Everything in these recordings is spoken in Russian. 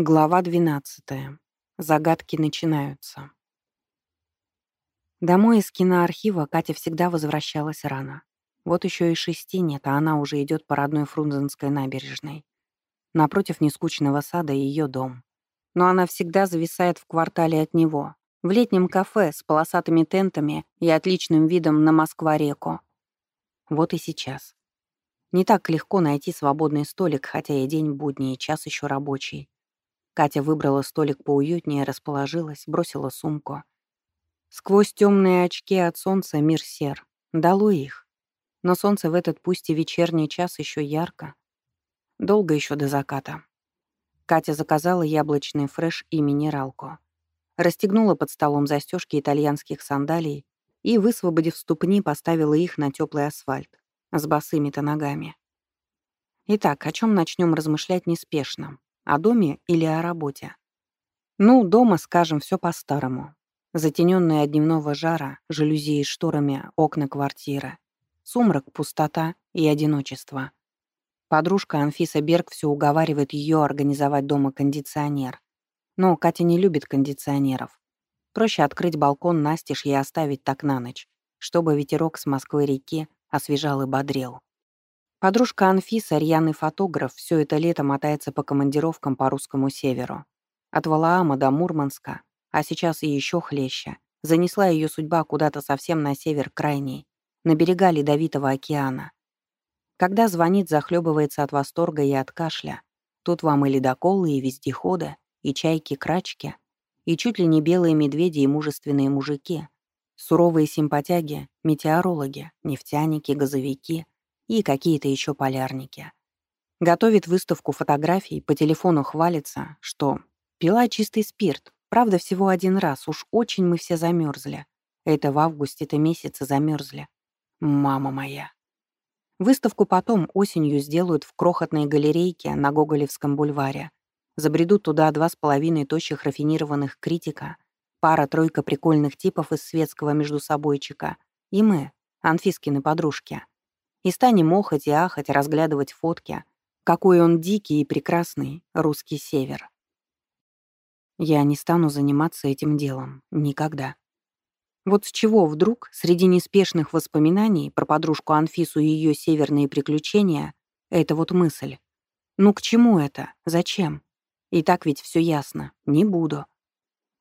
Глава 12. Загадки начинаются. Домой из киноархива Катя всегда возвращалась рано. Вот еще и шести нет, а она уже идет по родной Фрунзенской набережной. Напротив нескучного сада ее дом. Но она всегда зависает в квартале от него, в летнем кафе с полосатыми тентами и отличным видом на Москва-реку. Вот и сейчас. Не так легко найти свободный столик, хотя и день будний, и час еще рабочий. Катя выбрала столик поуютнее, расположилась, бросила сумку. Сквозь темные очки от солнца мир сер. Дало их. Но солнце в этот пусть и вечерний час еще ярко. Долго еще до заката. Катя заказала яблочный фреш и минералку. Расстегнула под столом застежки итальянских сандалий и, высвободив ступни, поставила их на теплый асфальт с босыми-то ногами. Итак, о чем начнем размышлять неспешно? О доме или о работе? Ну, дома, скажем, все по-старому. Затененные от дневного жара, жалюзи и шторами окна квартиры. Сумрак, пустота и одиночество. Подружка Анфиса Берг все уговаривает ее организовать дома кондиционер. Но Катя не любит кондиционеров. Проще открыть балкон настежь и оставить так на ночь, чтобы ветерок с Москвы-реки освежал и бодрел. Подружка Анфиса, рьяный фотограф, все это лето мотается по командировкам по русскому северу. От Валаама до Мурманска, а сейчас и еще хлеще. Занесла ее судьба куда-то совсем на север крайний, на берега Ледовитого океана. Когда звонит, захлебывается от восторга и от кашля. Тут вам и ледоколы, и вездеходы, и чайки-крачки, и чуть ли не белые медведи и мужественные мужики. Суровые симпатяги, метеорологи, нефтяники, газовики — и какие-то еще полярники. Готовит выставку фотографий, по телефону хвалится, что пила чистый спирт, правда, всего один раз, уж очень мы все замерзли. Это в августе-то месяце замерзли. Мама моя. Выставку потом осенью сделают в крохотной галерейке на Гоголевском бульваре. Забредут туда два с половиной тощих рафинированных критика, пара-тройка прикольных типов из светского междусобойчика и мы, Анфискины подружки и станем охать и ахать, разглядывать фотки. Какой он дикий и прекрасный, русский север. Я не стану заниматься этим делом. Никогда. Вот с чего вдруг, среди неспешных воспоминаний про подружку Анфису и ее северные приключения, эта вот мысль. Ну к чему это? Зачем? И так ведь все ясно. Не буду.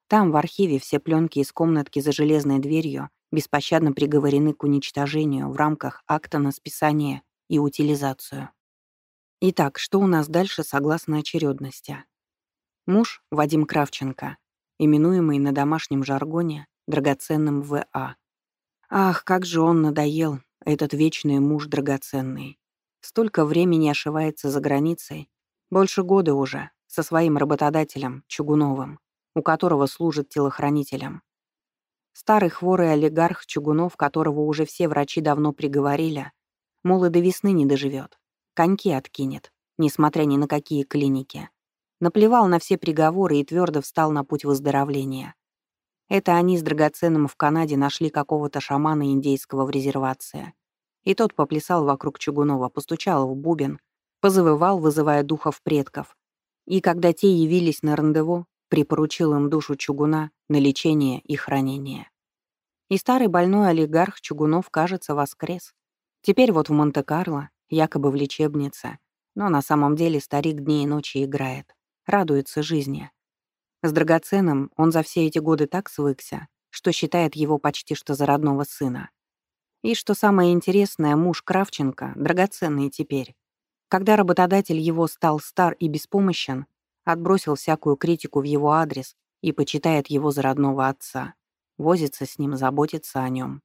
Там, в архиве, все пленки из комнатки за железной дверью беспощадно приговорены к уничтожению в рамках акта на списание и утилизацию. Итак, что у нас дальше согласно очередности? Муж Вадим Кравченко, именуемый на домашнем жаргоне драгоценным В.А. Ах, как же он надоел, этот вечный муж драгоценный. Столько времени ошивается за границей, больше года уже, со своим работодателем, Чугуновым, у которого служит телохранителем. Старый хворый олигарх Чугунов, которого уже все врачи давно приговорили, мол, и до весны не доживет. Коньки откинет, несмотря ни на какие клиники. Наплевал на все приговоры и твердо встал на путь выздоровления. Это они с драгоценным в Канаде нашли какого-то шамана индейского в резервации. И тот поплясал вокруг Чугунова, постучал в бубен, позавывал, вызывая духов предков. И когда те явились на рандеву, припоручил им душу чугуна на лечение и хранение. И старый больной олигарх Чугунов, кажется, воскрес. Теперь вот в Монте-Карло, якобы в лечебнице, но на самом деле старик дни и ночи играет, радуется жизни. С драгоценным он за все эти годы так свыкся, что считает его почти что за родного сына. И что самое интересное, муж Кравченко драгоценный теперь. Когда работодатель его стал стар и беспомощен, отбросил всякую критику в его адрес и почитает его за родного отца. Возится с ним, заботится о нем.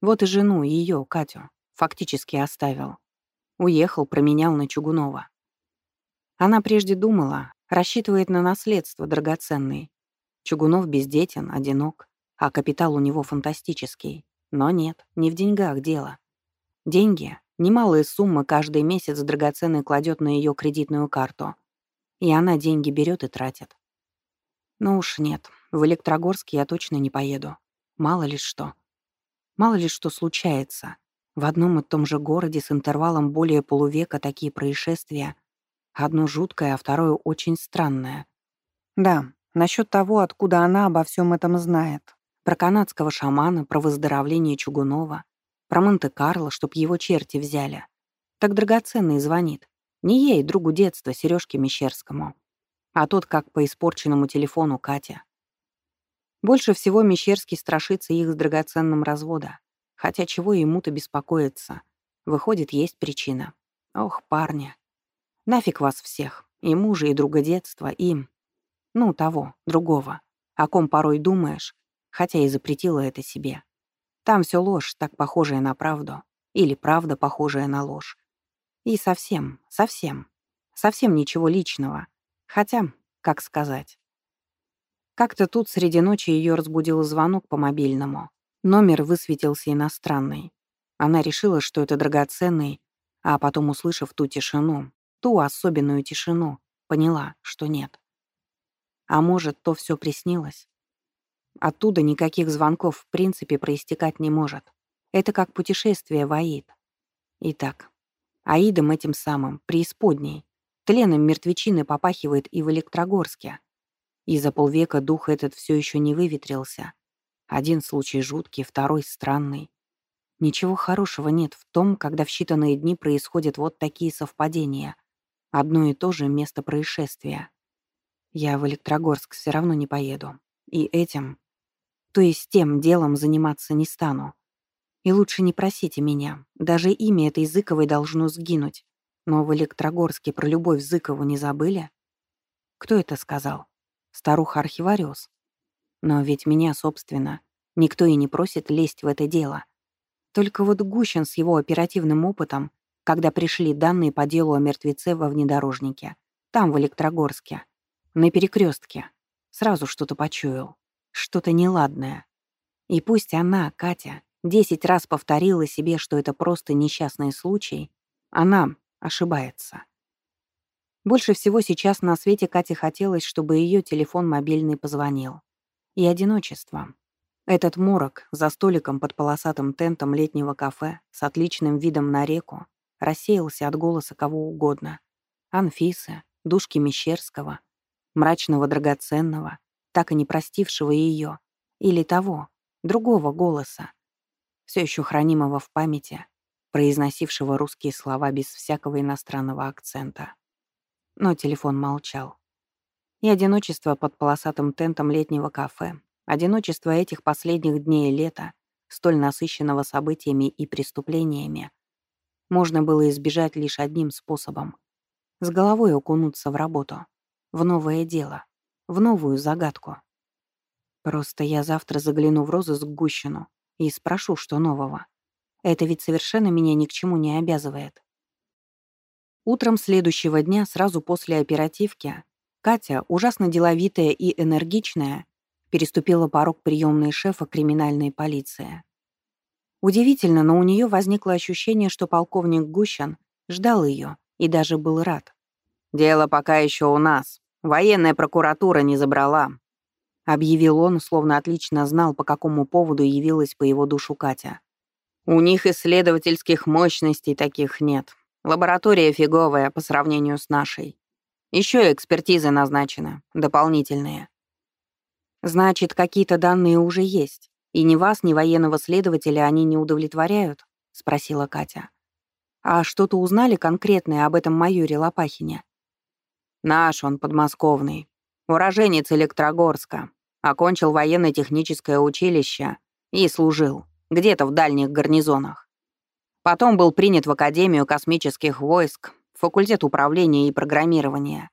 Вот и жену, ее, Катю, фактически оставил. Уехал, променял на Чугунова. Она прежде думала, рассчитывает на наследство драгоценный. Чугунов бездетен, одинок, а капитал у него фантастический. Но нет, не в деньгах дело. Деньги, немалые суммы каждый месяц драгоценный кладет на ее кредитную карту. И она деньги берет и тратит. Ну уж нет, в Электрогорск я точно не поеду. Мало ли что. Мало ли что случается. В одном и том же городе с интервалом более полувека такие происшествия. Одно жуткое, а второе очень странное. Да, насчет того, откуда она обо всем этом знает. Про канадского шамана, про выздоровление Чугунова, про Монте-Карло, чтоб его черти взяли. Так драгоценный звонит. Не ей, другу детства, Сережке Мещерскому. А тот, как по испорченному телефону, Катя. Больше всего Мещерский страшится их с драгоценным развода. Хотя чего ему-то беспокоиться? Выходит, есть причина. Ох, парня. Нафиг вас всех. И мужа, и друга детства, и... Ну, того, другого. О ком порой думаешь, хотя и запретила это себе. Там все ложь, так похожая на правду. Или правда, похожая на ложь. И совсем, совсем, совсем ничего личного. Хотя, как сказать. Как-то тут среди ночи ее разбудил звонок по мобильному. Номер высветился иностранный. Она решила, что это драгоценный, а потом, услышав ту тишину, ту особенную тишину, поняла, что нет. А может, то все приснилось? Оттуда никаких звонков в принципе проистекать не может. Это как путешествие в Аид. Итак, Аидом этим самым, преисподней, тленом мертвечины попахивает и в Электрогорске. И за полвека дух этот все еще не выветрился. Один случай жуткий, второй странный. Ничего хорошего нет в том, когда в считанные дни происходят вот такие совпадения. Одно и то же место происшествия. Я в Электрогорск все равно не поеду. И этим, то есть тем делом заниматься не стану. И лучше не просите меня. Даже имя этой Зыковой должно сгинуть. Но в Электрогорске про любовь Зыкову не забыли? Кто это сказал? Старуха-архивариус? Но ведь меня, собственно, никто и не просит лезть в это дело. Только вот Гущин с его оперативным опытом, когда пришли данные по делу о мертвеце во внедорожнике, там, в Электрогорске, на перекрестке, сразу что-то почуял, что-то неладное. И пусть она, Катя, десять раз повторила себе, что это просто несчастный случай, она ошибается. Больше всего сейчас на свете Кате хотелось, чтобы ее телефон мобильный позвонил. И одиночество. Этот морок за столиком под полосатым тентом летнего кафе с отличным видом на реку рассеялся от голоса кого угодно. Анфисы, душки Мещерского, мрачного драгоценного, так и не простившего ее, или того, другого голоса, все еще хранимого в памяти, произносившего русские слова без всякого иностранного акцента. Но телефон молчал. И одиночество под полосатым тентом летнего кафе, одиночество этих последних дней лета, столь насыщенного событиями и преступлениями, можно было избежать лишь одним способом — с головой окунуться в работу, в новое дело, в новую загадку. Просто я завтра загляну в розыск Гущину и спрошу, что нового. Это ведь совершенно меня ни к чему не обязывает. Утром следующего дня, сразу после оперативки, Катя, ужасно деловитая и энергичная, переступила порог приемной шефа криминальной полиции. Удивительно, но у нее возникло ощущение, что полковник Гущин ждал ее и даже был рад. «Дело пока еще у нас. Военная прокуратура не забрала. — объявил он, словно отлично знал, по какому поводу явилась по его душу Катя. «У них исследовательских мощностей таких нет. Лаборатория фиговая по сравнению с нашей. Еще экспертизы назначены, дополнительные». «Значит, какие-то данные уже есть, и ни вас, ни военного следователя они не удовлетворяют?» — спросила Катя. «А что-то узнали конкретное об этом майоре Лопахине?» «Наш он подмосковный, Уроженец Электрогорска. Окончил военно-техническое училище и служил. Где-то в дальних гарнизонах. Потом был принят в Академию космических войск, факультет управления и программирования.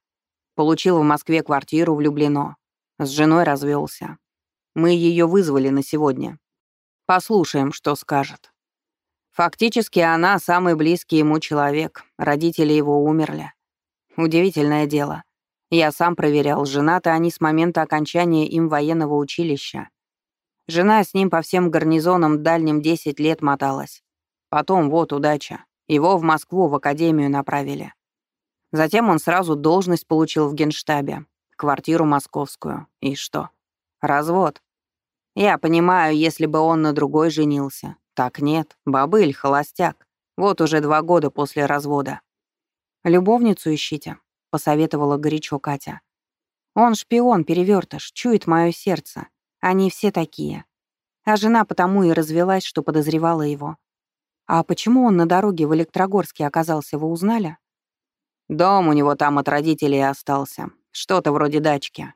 Получил в Москве квартиру в Люблино. С женой развелся. Мы ее вызвали на сегодня. Послушаем, что скажет. Фактически она самый близкий ему человек. Родители его умерли. Удивительное дело. Я сам проверял, женаты они с момента окончания им военного училища. Жена с ним по всем гарнизонам дальним 10 лет моталась. Потом вот удача. Его в Москву в академию направили. Затем он сразу должность получил в генштабе, квартиру московскую. И что? Развод. Я понимаю, если бы он на другой женился. Так нет, бабыль, холостяк. Вот уже два года после развода. Любовницу ищите. — посоветовала горячо Катя. «Он шпион, перевертыш, чует мое сердце. Они все такие. А жена потому и развелась, что подозревала его. А почему он на дороге в Электрогорске оказался, вы узнали?» «Дом у него там от родителей остался. Что-то вроде дачки.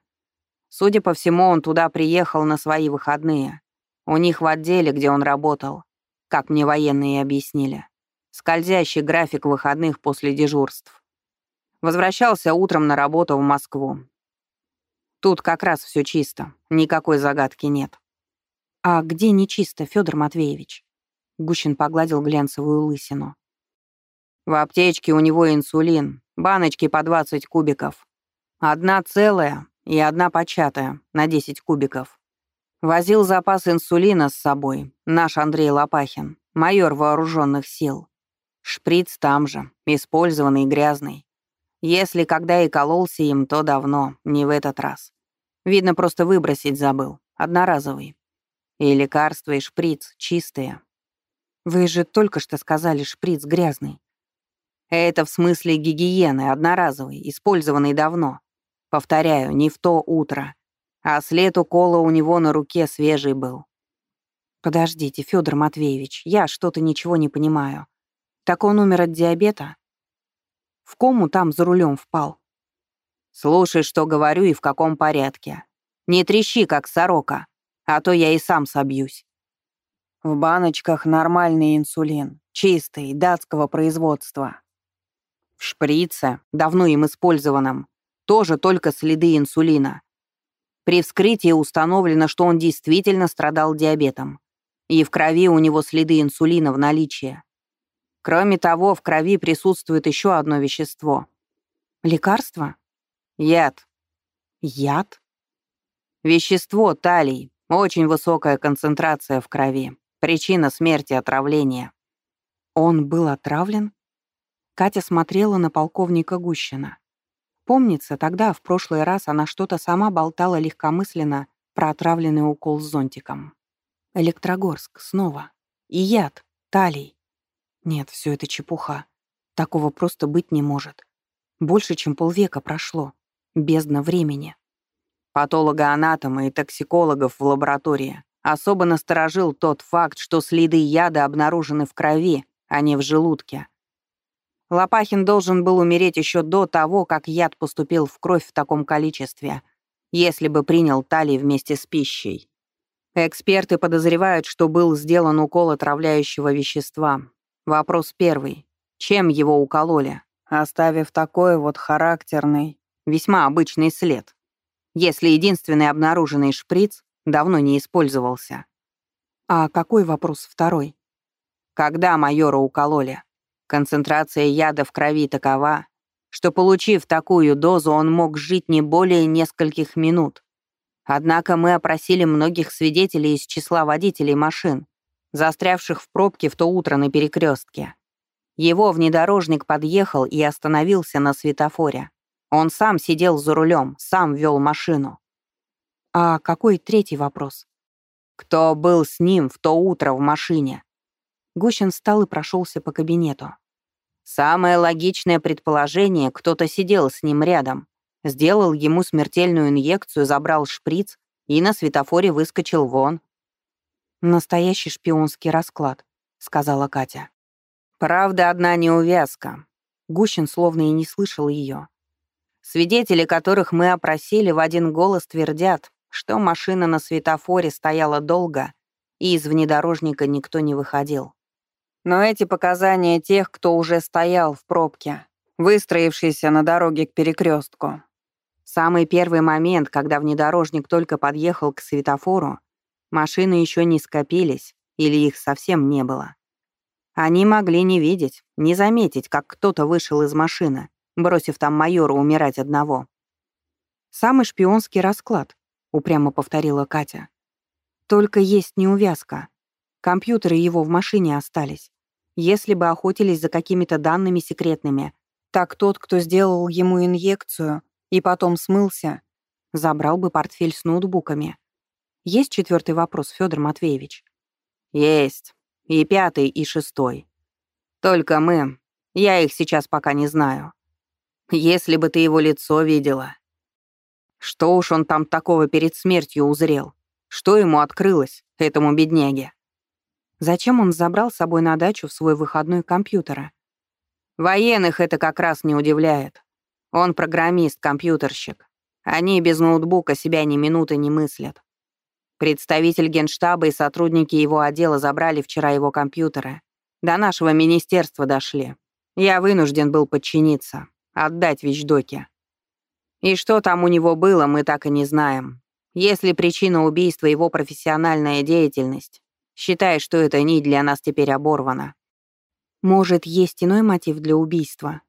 Судя по всему, он туда приехал на свои выходные. У них в отделе, где он работал, как мне военные объяснили, скользящий график выходных после дежурств. Возвращался утром на работу в Москву. Тут как раз все чисто, никакой загадки нет. «А где нечисто, Федор Матвеевич?» Гущин погладил глянцевую лысину. «В аптечке у него инсулин, баночки по 20 кубиков. Одна целая и одна початая, на 10 кубиков. Возил запас инсулина с собой, наш Андрей Лопахин, майор вооруженных сил. Шприц там же, использованный, грязный. Если когда и кололся им, то давно, не в этот раз. Видно, просто выбросить забыл, одноразовый. И лекарства, и шприц чистые. Вы же только что сказали, шприц грязный. Это в смысле гигиены, одноразовый, использованный давно. Повторяю, не в то утро. А след укола у него на руке свежий был. Подождите, Федор Матвеевич, я что-то ничего не понимаю. Так он умер от диабета? В кому там за рулем впал? Слушай, что говорю и в каком порядке. Не трещи, как сорока, а то я и сам собьюсь. В баночках нормальный инсулин, чистый, датского производства. В шприце, давно им использованном, тоже только следы инсулина. При вскрытии установлено, что он действительно страдал диабетом. И в крови у него следы инсулина в наличии. Кроме того, в крови присутствует еще одно вещество. Лекарство? Яд. Яд? Вещество талий. Очень высокая концентрация в крови. Причина смерти — отравления. Он был отравлен? Катя смотрела на полковника Гущина. Помнится, тогда, в прошлый раз, она что-то сама болтала легкомысленно про отравленный укол с зонтиком. Электрогорск, снова. И яд, талий. Нет, все это чепуха. Такого просто быть не может. Больше, чем полвека прошло. Бездна времени. Патологоанатома и токсикологов в лаборатории особо насторожил тот факт, что следы яда обнаружены в крови, а не в желудке. Лопахин должен был умереть еще до того, как яд поступил в кровь в таком количестве, если бы принял талий вместе с пищей. Эксперты подозревают, что был сделан укол отравляющего вещества. Вопрос первый. Чем его укололи, оставив такой вот характерный, весьма обычный след, если единственный обнаруженный шприц давно не использовался? А какой вопрос второй? Когда майора укололи? Концентрация яда в крови такова, что, получив такую дозу, он мог жить не более нескольких минут. Однако мы опросили многих свидетелей из числа водителей машин, застрявших в пробке в то утро на перекрестке. Его внедорожник подъехал и остановился на светофоре. Он сам сидел за рулем, сам вел машину. А какой третий вопрос? Кто был с ним в то утро в машине? Гущин встал и прошелся по кабинету. Самое логичное предположение, кто-то сидел с ним рядом, сделал ему смертельную инъекцию, забрал шприц и на светофоре выскочил вон. «Настоящий шпионский расклад», — сказала Катя. «Правда, одна неувязка». Гущин словно и не слышал ее. Свидетели, которых мы опросили, в один голос твердят, что машина на светофоре стояла долго, и из внедорожника никто не выходил. Но эти показания тех, кто уже стоял в пробке, выстроившийся на дороге к перекрестку. самый первый момент, когда внедорожник только подъехал к светофору, машины еще не скопились или их совсем не было. Они могли не видеть, не заметить, как кто-то вышел из машины, бросив там майора умирать одного. «Самый шпионский расклад», — упрямо повторила Катя. «Только есть неувязка. Компьютеры его в машине остались. Если бы охотились за какими-то данными секретными, так тот, кто сделал ему инъекцию и потом смылся, забрал бы портфель с ноутбуками. Есть четвертый вопрос, Федор Матвеевич? Есть. И пятый, и шестой. Только мы... Я их сейчас пока не знаю. Если бы ты его лицо видела. Что уж он там такого перед смертью узрел? Что ему открылось, этому бедняге? Зачем он забрал с собой на дачу в свой выходной компьютера? Военных это как раз не удивляет. Он программист, компьютерщик. Они без ноутбука себя ни минуты не мыслят. Представитель генштаба и сотрудники его отдела забрали вчера его компьютеры. До нашего министерства дошли. Я вынужден был подчиниться, отдать вещдоки. И что там у него было, мы так и не знаем. Если причина убийства его профессиональная деятельность, считай, что эта нить для нас теперь оборвана. Может, есть иной мотив для убийства?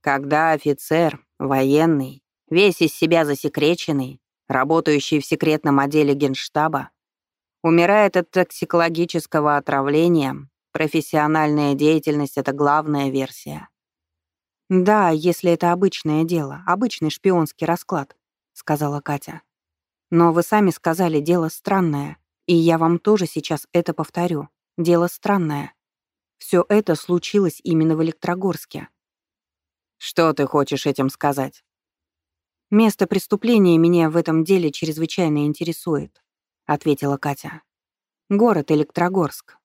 Когда офицер, военный, весь из себя засекреченный, работающий в секретном отделе генштаба, умирает от токсикологического отравления, профессиональная деятельность — это главная версия. «Да, если это обычное дело, обычный шпионский расклад», — сказала Катя. «Но вы сами сказали, дело странное, и я вам тоже сейчас это повторю. Дело странное. Все это случилось именно в Электрогорске». «Что ты хочешь этим сказать?» «Место преступления меня в этом деле чрезвычайно интересует», — ответила Катя. «Город Электрогорск.